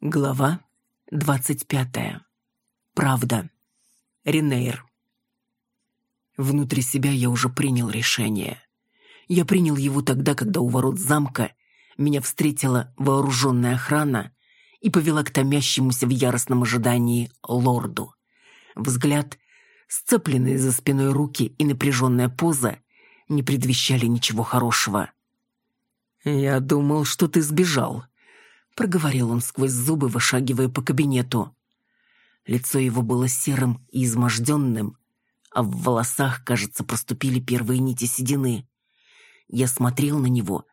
Глава двадцать пятая. Правда. Ренейр. Внутри себя я уже принял решение. Я принял его тогда, когда у ворот замка меня встретила вооруженная охрана и повела к томящемуся в яростном ожидании лорду. Взгляд, сцепленные за спиной руки и напряженная поза не предвещали ничего хорошего. «Я думал, что ты сбежал», проговорил он сквозь зубы, вышагивая по кабинету. Лицо его было серым и изможденным, а в волосах, кажется, проступили первые нити седины. Я смотрел на него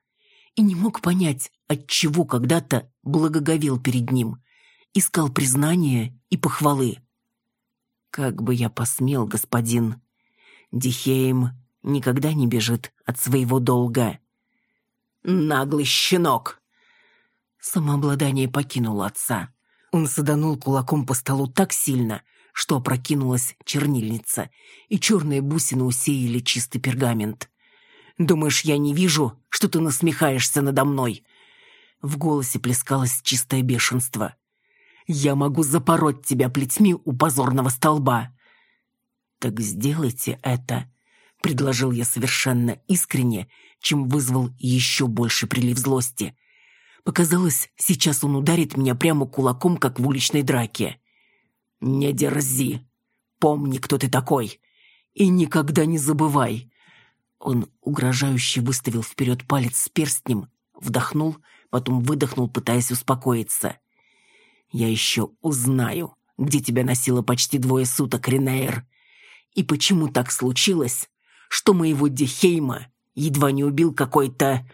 и не мог понять, от чего когда-то благоговел перед ним, искал признания и похвалы. Как бы я посмел, господин. Дихеем никогда не бежит от своего долга. Наглый щенок! Самообладание покинуло отца. Он саданул кулаком по столу так сильно, что опрокинулась чернильница, и черные бусины усеяли чистый пергамент. «Думаешь, я не вижу, что ты насмехаешься надо мной?» В голосе плескалось чистое бешенство. «Я могу запороть тебя плетьми у позорного столба!» «Так сделайте это», — предложил я совершенно искренне, чем вызвал еще больше прилив злости. Показалось, сейчас он ударит меня прямо кулаком, как в уличной драке. «Не дерзи! Помни, кто ты такой! И никогда не забывай!» Он угрожающе выставил вперед палец с перстнем, вдохнул, потом выдохнул, пытаясь успокоиться. «Я еще узнаю, где тебя носило почти двое суток, Ренейр. И почему так случилось, что моего Дехейма едва не убил какой-то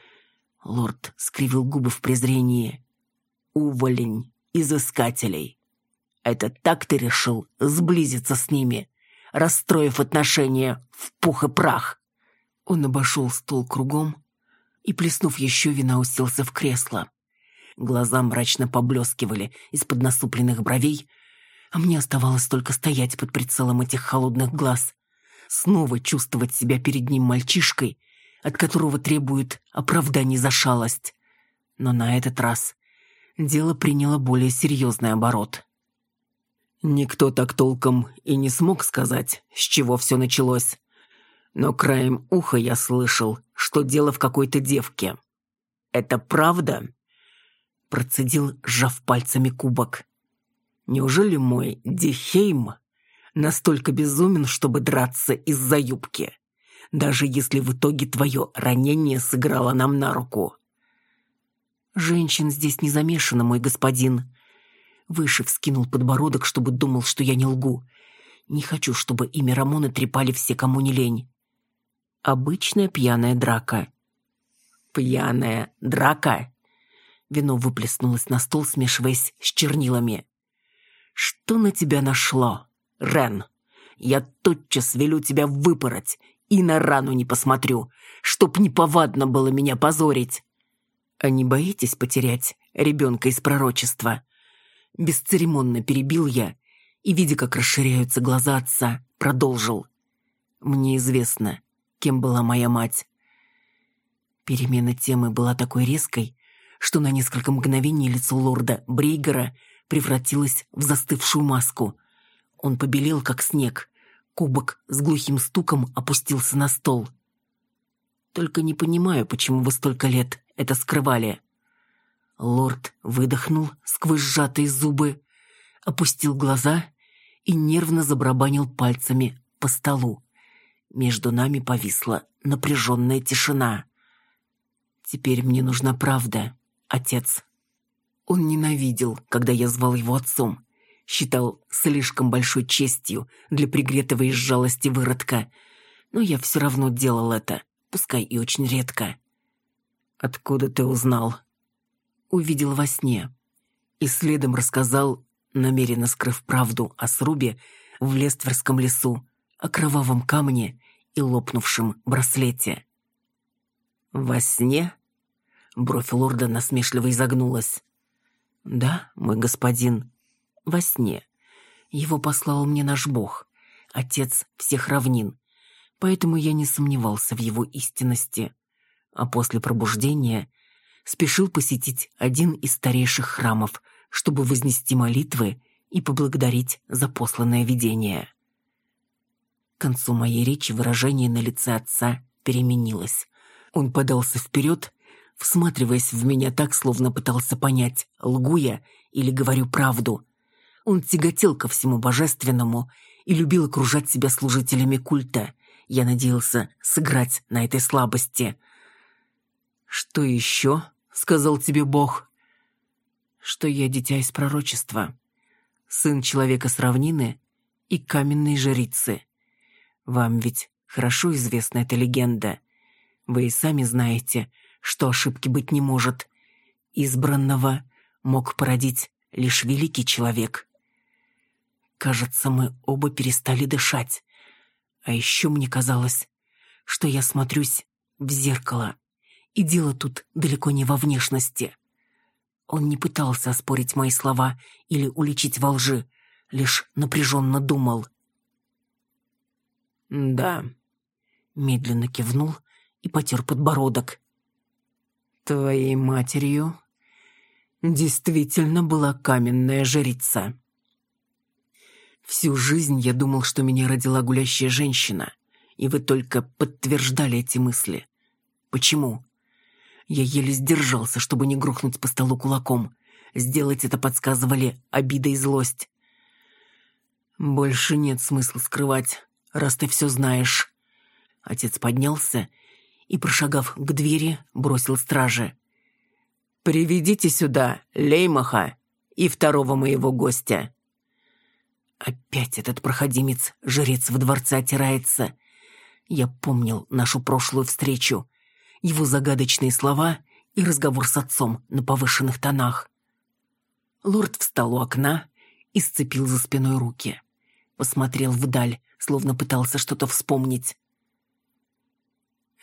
Лорд скривил губы в презрении. «Уволень из искателей. Это так ты решил сблизиться с ними, расстроив отношения в пух и прах?» Он обошел стол кругом и, плеснув еще вина, уселся в кресло. Глаза мрачно поблескивали из-под насупленных бровей, а мне оставалось только стоять под прицелом этих холодных глаз, снова чувствовать себя перед ним мальчишкой — от которого требуют оправданий за шалость. Но на этот раз дело приняло более серьезный оборот. Никто так толком и не смог сказать, с чего все началось. Но краем уха я слышал, что дело в какой-то девке. «Это правда?» Процедил, сжав пальцами кубок. «Неужели мой Дихейм настолько безумен, чтобы драться из-за юбки?» Даже если в итоге твое ранение сыграло нам на руку. Женщин здесь не замешано, мой господин. Выше вскинул подбородок, чтобы думал, что я не лгу. Не хочу, чтобы имя Рамона трепали все, кому не лень. Обычная пьяная драка. Пьяная драка? Вино выплеснулось на стол, смешиваясь с чернилами. Что на тебя нашло, Рен? Я тотчас велю тебя выпороть и на рану не посмотрю, чтоб неповадно было меня позорить. А не боитесь потерять ребенка из пророчества? Бесцеремонно перебил я и, видя, как расширяются глаза отца, продолжил. Мне известно, кем была моя мать. Перемена темы была такой резкой, что на несколько мгновений лицо лорда Брейгера превратилось в застывшую маску. Он побелел, как снег, Кубок с глухим стуком опустился на стол. «Только не понимаю, почему вы столько лет это скрывали». Лорд выдохнул сквозь сжатые зубы, опустил глаза и нервно забарабанил пальцами по столу. Между нами повисла напряженная тишина. «Теперь мне нужна правда, отец». Он ненавидел, когда я звал его отцом считал слишком большой честью для пригретого из жалости выродка. Но я все равно делал это, пускай и очень редко. «Откуда ты узнал?» Увидел во сне. И следом рассказал, намеренно скрыв правду о срубе в Лестверском лесу, о кровавом камне и лопнувшем браслете. «Во сне?» Бровь лорда насмешливо изогнулась. «Да, мой господин, во сне. Его послал мне наш Бог, Отец всех равнин, поэтому я не сомневался в его истинности. А после пробуждения спешил посетить один из старейших храмов, чтобы вознести молитвы и поблагодарить за посланное видение. К концу моей речи выражение на лице отца переменилось. Он подался вперед, всматриваясь в меня так, словно пытался понять, лгу я или говорю правду. Он тяготел ко всему божественному и любил окружать себя служителями культа. Я надеялся сыграть на этой слабости. «Что еще?» — сказал тебе Бог. «Что я дитя из пророчества, сын человека с равнины и каменной жрицы. Вам ведь хорошо известна эта легенда. Вы и сами знаете, что ошибки быть не может. Избранного мог породить лишь великий человек. Кажется, мы оба перестали дышать. А еще мне казалось, что я смотрюсь в зеркало. И дело тут далеко не во внешности. Он не пытался оспорить мои слова или уличить во лжи, лишь напряженно думал. «Да», — медленно кивнул и потер подбородок. «Твоей матерью действительно была каменная жрица. Всю жизнь я думал, что меня родила гулящая женщина, и вы только подтверждали эти мысли. Почему? Я еле сдержался, чтобы не грохнуть по столу кулаком. Сделать это подсказывали обида и злость. «Больше нет смысла скрывать раз ты все знаешь». Отец поднялся и, прошагав к двери, бросил страже. «Приведите сюда Леймаха и второго моего гостя». Опять этот проходимец, жрец в дворце отирается. Я помнил нашу прошлую встречу, его загадочные слова и разговор с отцом на повышенных тонах. Лорд встал у окна и сцепил за спиной руки. Посмотрел вдаль, словно пытался что-то вспомнить.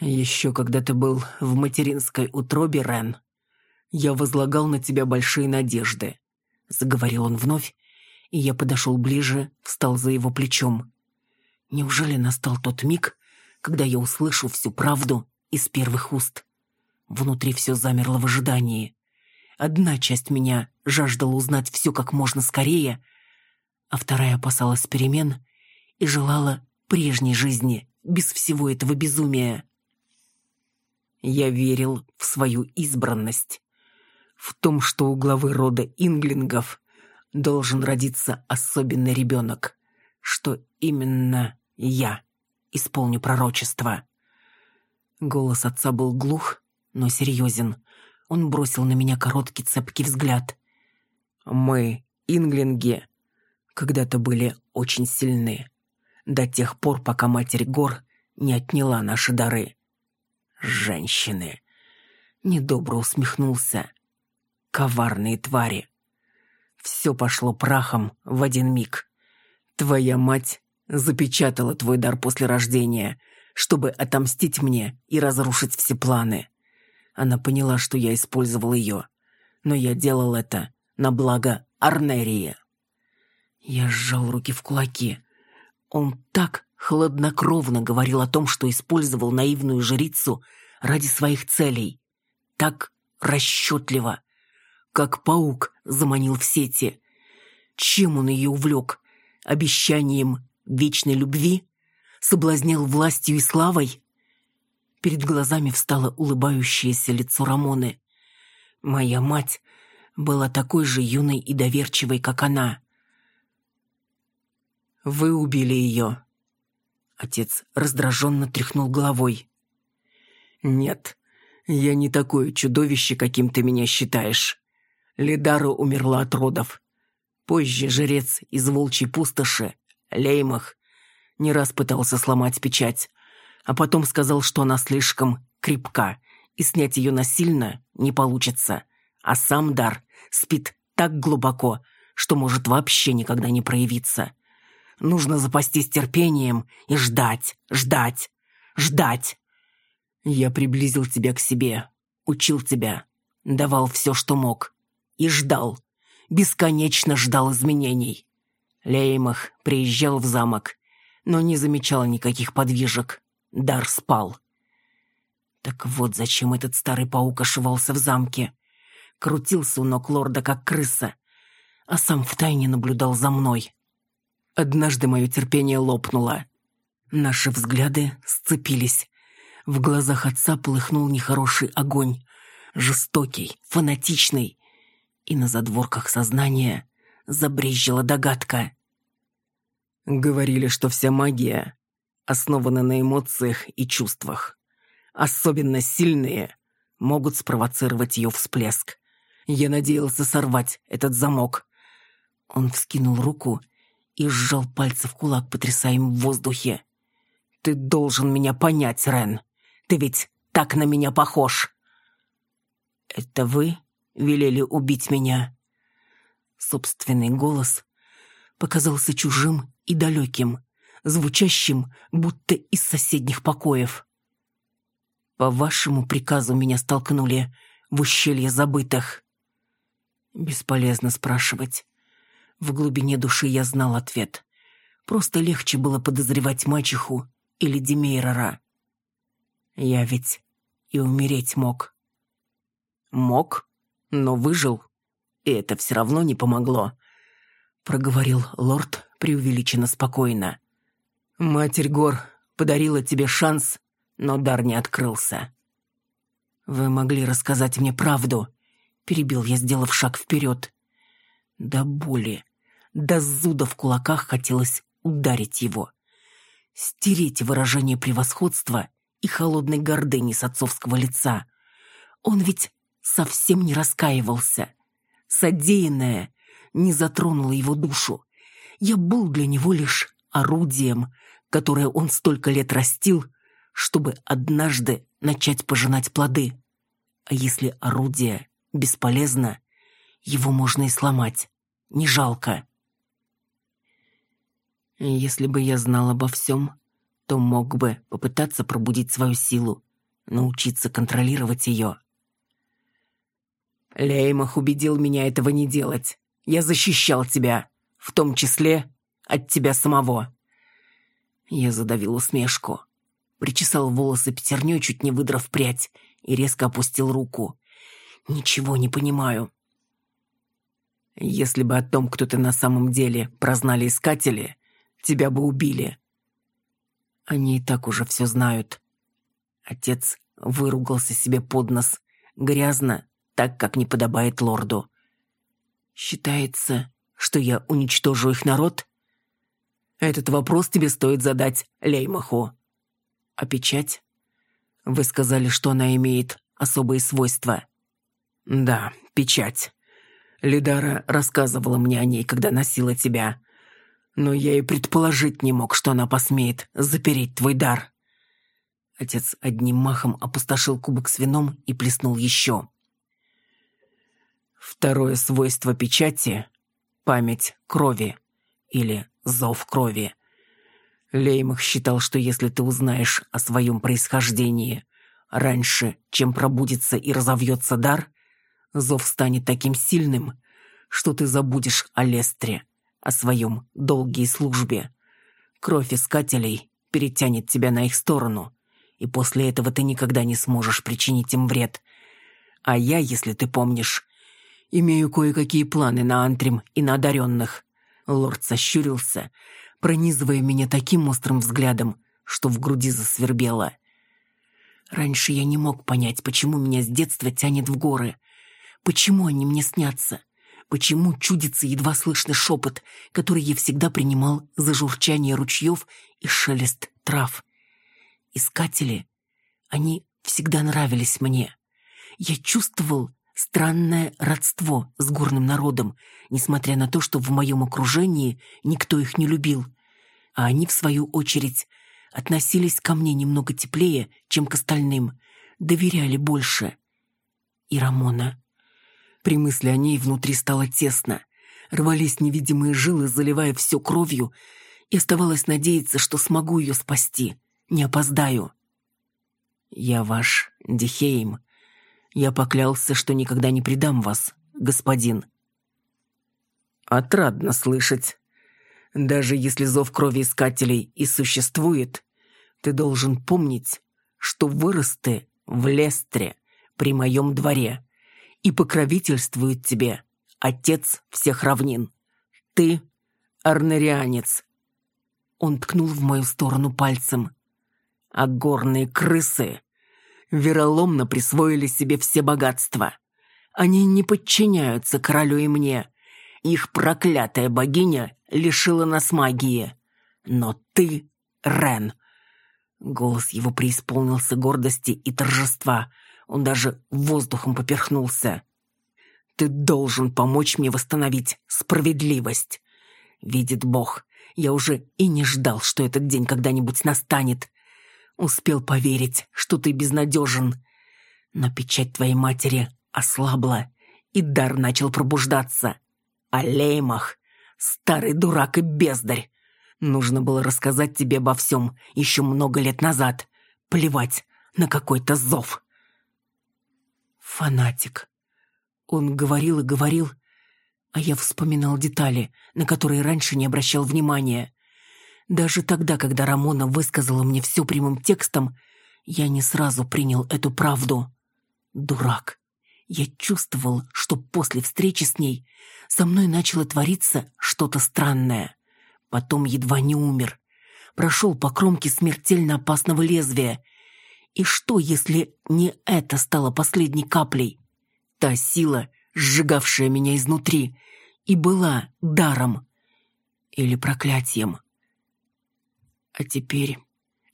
«Еще когда ты был в материнской утробе, Рен, я возлагал на тебя большие надежды», — заговорил он вновь, и я подошел ближе, встал за его плечом. Неужели настал тот миг, когда я услышу всю правду из первых уст? Внутри все замерло в ожидании. Одна часть меня жаждала узнать все как можно скорее, а вторая опасалась перемен и желала прежней жизни, без всего этого безумия. Я верил в свою избранность, в том, что у главы рода Инглингов должен родиться особенный ребенок, что именно я исполню пророчество. Голос отца был глух, но серьезен. Он бросил на меня короткий цепкий взгляд. «Мы, инглинги, когда-то были очень сильны до тех пор, пока Матерь Гор не отняла наши дары. Женщины. Недобро усмехнулся. Коварные твари. Все пошло прахом в один миг. Твоя мать запечатала твой дар после рождения, чтобы отомстить мне и разрушить все планы. Она поняла, что я использовал ее, но я делал это на благо Арнерии. Я сжал руки в кулаки. Он так хладнокровно говорил о том, что использовал наивную жрицу ради своих целей. Так расчетливо, как паук заманил в сети. Чем он ее увлек? Обещанием вечной любви? Соблазнял властью и славой? Перед глазами встало улыбающееся лицо Рамоны. Моя мать была такой же юной и доверчивой, как она. Вы убили ее». Отец раздраженно тряхнул головой. «Нет, я не такое чудовище, каким ты меня считаешь. Лидара умерла от родов. Позже жрец из волчьей пустоши, Леймах, не раз пытался сломать печать, а потом сказал, что она слишком крепка, и снять ее насильно не получится. А сам дар спит так глубоко, что может вообще никогда не проявиться. Нужно запастись терпением и ждать, ждать, ждать. Я приблизил тебя к себе, учил тебя, давал все, что мог. И ждал, бесконечно ждал изменений. Леймах приезжал в замок, но не замечал никаких подвижек. Дар спал. Так вот зачем этот старый паук ошивался в замке. Крутился у ног лорда, как крыса. а сам втайне наблюдал за мной. Однажды мое терпение лопнуло. Наши взгляды сцепились. В глазах отца полыхнул нехороший огонь. Жестокий, фанатичный. И на задворках сознания забрезжила догадка. Говорили, что вся магия основана на эмоциях и чувствах. Особенно сильные могут спровоцировать ее всплеск. Я надеялся сорвать этот замок. Он вскинул руку и сжал пальцы в кулак, потрясая им в воздухе. «Ты должен меня понять, Рен. Ты ведь так на меня похож!» «Это вы велели убить меня?» Собственный голос показался чужим и далеким, звучащим, будто из соседних покоев. «По вашему приказу меня столкнули в ущелье забытых». Бесполезно спрашивать. В глубине души я знал ответ. Просто легче было подозревать мачеху или Демейрора. Я ведь и умереть мог. Мог, но выжил, и это все равно не помогло, проговорил лорд преувеличенно спокойно. Матерь гор подарила тебе шанс, но дар не открылся. Вы могли рассказать мне правду, перебил я, сделав шаг вперед. До боли, до зуда в кулаках хотелось ударить его. Стереть выражение превосходства и холодной гордыни с отцовского лица. Он ведь совсем не раскаивался. Содеянное не затронуло его душу. Я был для него лишь орудием, которое он столько лет растил, чтобы однажды начать пожинать плоды. А если орудие бесполезно, его можно и сломать. Не жалко. Если бы я знал обо всем, то мог бы попытаться пробудить свою силу, научиться контролировать ее. Леймах убедил меня этого не делать. Я защищал тебя, в том числе от тебя самого. Я задавил усмешку. Причесал волосы пятерней, чуть не выдрав прядь, и резко опустил руку. «Ничего не понимаю». «Если бы о том, кто ты на самом деле, прознали искатели, тебя бы убили. Они и так уже все знают. Отец выругался себе под нос. Грязно, так, как не подобает лорду. Считается, что я уничтожу их народ? Этот вопрос тебе стоит задать Леймаху. А печать? Вы сказали, что она имеет особые свойства. Да, печать. Лидара рассказывала мне о ней, когда носила тебя но я и предположить не мог, что она посмеет запереть твой дар». Отец одним махом опустошил кубок с вином и плеснул еще. Второе свойство печати — память крови или зов крови. Леймах считал, что если ты узнаешь о своем происхождении раньше, чем пробудится и разовьется дар, зов станет таким сильным, что ты забудешь о Лестре, о своем долгой службе. Кровь искателей перетянет тебя на их сторону, и после этого ты никогда не сможешь причинить им вред. А я, если ты помнишь, имею кое-какие планы на Антрим и на одаренных». Лорд сощурился, пронизывая меня таким острым взглядом, что в груди засвербело. Раньше я не мог понять, почему меня с детства тянет в горы. Почему они мне снятся? почему чудится едва слышный шепот, который я всегда принимал за журчание ручьев и шелест трав. Искатели, они всегда нравились мне. Я чувствовал странное родство с горным народом, несмотря на то, что в моем окружении никто их не любил. А они, в свою очередь, относились ко мне немного теплее, чем к остальным, доверяли больше. И Рамона. При мысли о ней внутри стало тесно. Рвались невидимые жилы, заливая все кровью, и оставалось надеяться, что смогу ее спасти. Не опоздаю. «Я ваш Дихейм. Я поклялся, что никогда не предам вас, господин». «Отрадно слышать. Даже если зов крови искателей и существует, ты должен помнить, что вырос ты в Лестре, при моем дворе и покровительствует тебе отец всех равнин. Ты арнерианец». Он ткнул в мою сторону пальцем. «А горные крысы вероломно присвоили себе все богатства. Они не подчиняются королю и мне. Их проклятая богиня лишила нас магии. Но ты, Рен...» Голос его преисполнился гордости и торжества. Он даже воздухом поперхнулся. «Ты должен помочь мне восстановить справедливость. Видит Бог, я уже и не ждал, что этот день когда-нибудь настанет. Успел поверить, что ты безнадежен. Но печать твоей матери ослабла, и дар начал пробуждаться. А Леймах — старый дурак и бездарь. Нужно было рассказать тебе обо всем еще много лет назад. Плевать на какой-то зов. Фанатик. Он говорил и говорил, а я вспоминал детали, на которые раньше не обращал внимания. Даже тогда, когда Рамона высказала мне все прямым текстом, я не сразу принял эту правду. Дурак. Я чувствовал, что после встречи с ней со мной начало твориться что-то странное. Потом едва не умер. Прошел по кромке смертельно опасного лезвия. И что, если не это стало последней каплей? Та сила, сжигавшая меня изнутри, и была даром или проклятием. А теперь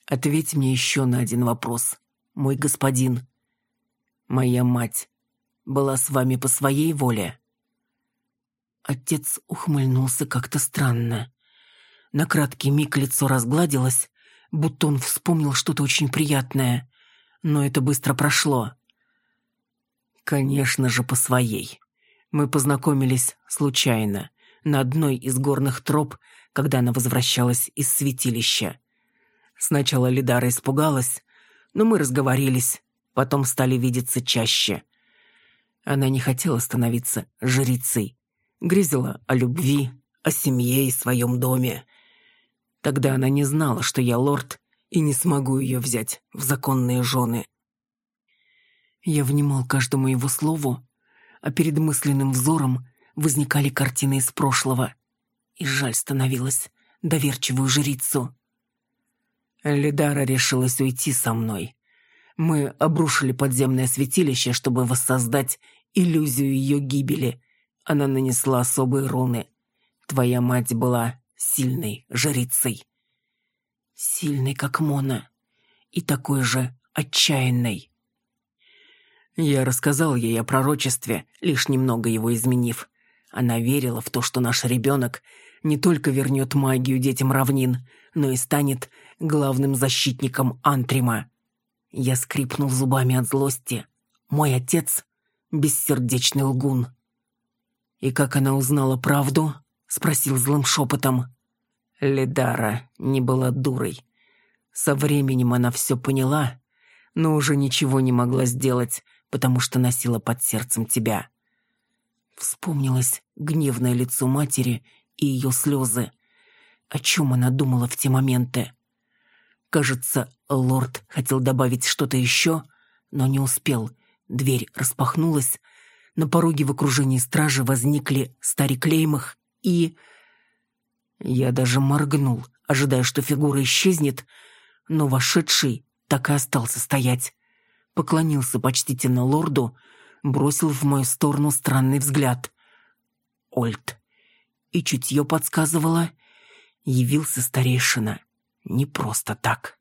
ответь мне еще на один вопрос, мой господин. Моя мать была с вами по своей воле?» Отец ухмыльнулся как-то странно. На краткий миг лицо разгладилось, будто он вспомнил что-то очень приятное, но это быстро прошло. «Конечно же, по своей. Мы познакомились случайно, на одной из горных троп, когда она возвращалась из святилища. Сначала Лидара испугалась, но мы разговорились, потом стали видеться чаще. Она не хотела становиться жрицей, грезила о любви, о семье и своем доме. Тогда она не знала, что я лорд, и не смогу ее взять в законные жены. Я внимал каждому его слову, а перед мысленным взором возникали картины из прошлого. И жаль становилось доверчивую жрицу. Лидара решилась уйти со мной. Мы обрушили подземное святилище, чтобы воссоздать иллюзию ее гибели. Она нанесла особые руны. Твоя мать была сильной жрицей. Сильной, как Мона. И такой же отчаянной. Я рассказал ей о пророчестве, лишь немного его изменив. Она верила в то, что наш ребенок не только вернет магию детям равнин, но и станет главным защитником Антрима. Я скрипнул зубами от злости. Мой отец — бессердечный лгун. «И как она узнала правду?» — спросил злым шепотом. Ледара не была дурой. Со временем она все поняла, но уже ничего не могла сделать, потому что носила под сердцем тебя. Вспомнилось гневное лицо матери и ее слезы. О чем она думала в те моменты? Кажется, лорд хотел добавить что-то еще, но не успел. Дверь распахнулась. На пороге в окружении стражи возникли старик Леймах и... Я даже моргнул, ожидая, что фигура исчезнет, но вошедший так и остался стоять. Поклонился почтительно лорду, бросил в мою сторону странный взгляд. Ольд. И чутье подсказывало, явился старейшина. Не просто так.